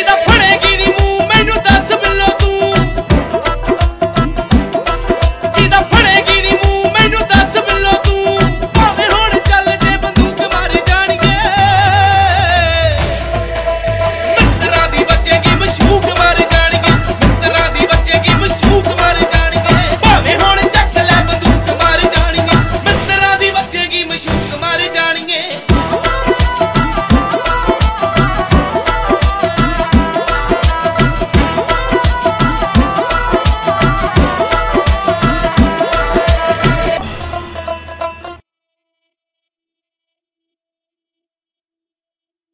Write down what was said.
the Put